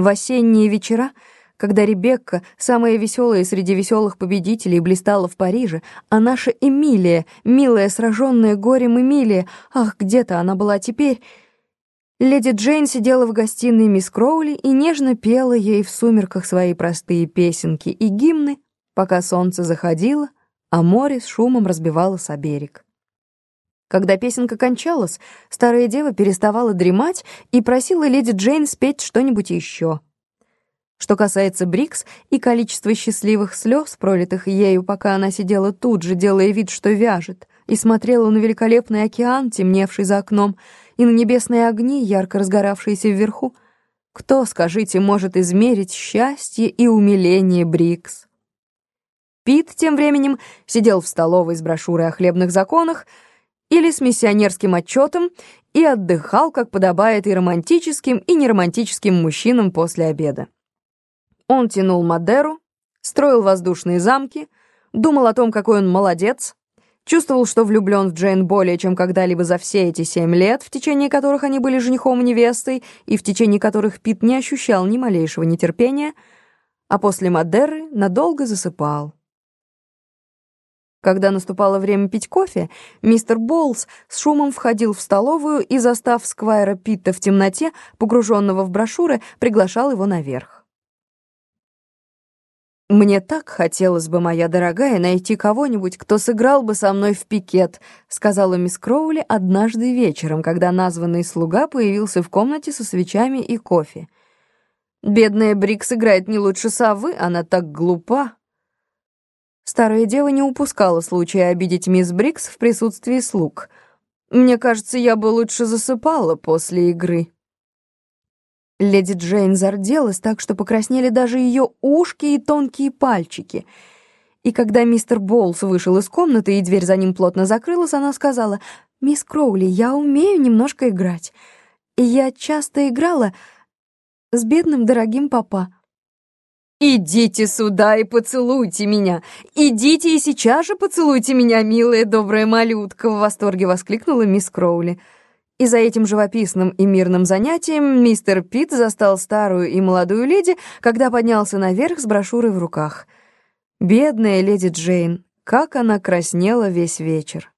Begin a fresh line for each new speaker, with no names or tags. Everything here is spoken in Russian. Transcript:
В осенние вечера, когда Ребекка, самая веселая среди веселых победителей, блистала в Париже, а наша Эмилия, милая, сраженная горем Эмилия, ах, где-то она была теперь... Леди Джейн сидела в гостиной мисс Кроули и нежно пела ей в сумерках свои простые песенки и гимны, пока солнце заходило, а море с шумом разбивалось о берег. Когда песенка кончалась, старая дева переставала дремать и просила леди Джейн спеть что-нибудь еще. Что касается Брикс и количества счастливых слез, пролитых ею, пока она сидела тут же, делая вид, что вяжет, и смотрела на великолепный океан, темневший за окном, и на небесные огни, ярко разгоравшиеся вверху, кто, скажите, может измерить счастье и умиление Брикс? Пит тем временем сидел в столовой с брошюрой о хлебных законах, или с миссионерским отчетом и отдыхал, как подобает и романтическим, и неромантическим мужчинам после обеда. Он тянул Мадеру, строил воздушные замки, думал о том, какой он молодец, чувствовал, что влюблен в Джейн более, чем когда-либо за все эти семь лет, в течение которых они были женихом и невестой, и в течение которых Пит не ощущал ни малейшего нетерпения, а после Мадеры надолго засыпал. Когда наступало время пить кофе, мистер Боллс с шумом входил в столовую и, застав Сквайра Питта в темноте, погруженного в брошюры, приглашал его наверх. «Мне так хотелось бы, моя дорогая, найти кого-нибудь, кто сыграл бы со мной в пикет», сказала мисс Кроули однажды вечером, когда названный слуга появился в комнате со свечами и кофе. «Бедная Брикс играет не лучше совы, она так глупа». Старая дева не упускала случая обидеть мисс Брикс в присутствии слуг. «Мне кажется, я бы лучше засыпала после игры». Леди Джейн зарделась так, что покраснели даже ее ушки и тонкие пальчики. И когда мистер Болс вышел из комнаты, и дверь за ним плотно закрылась, она сказала, «Мисс Кроули, я умею немножко играть. Я часто играла с бедным дорогим папа». «Идите сюда и поцелуйте меня! Идите и сейчас же поцелуйте меня, милая добрая малютка!» В восторге воскликнула мисс Кроули. И за этим живописным и мирным занятием мистер Питт застал старую и молодую леди, когда поднялся наверх с брошюрой в руках. Бедная леди Джейн, как она краснела весь вечер.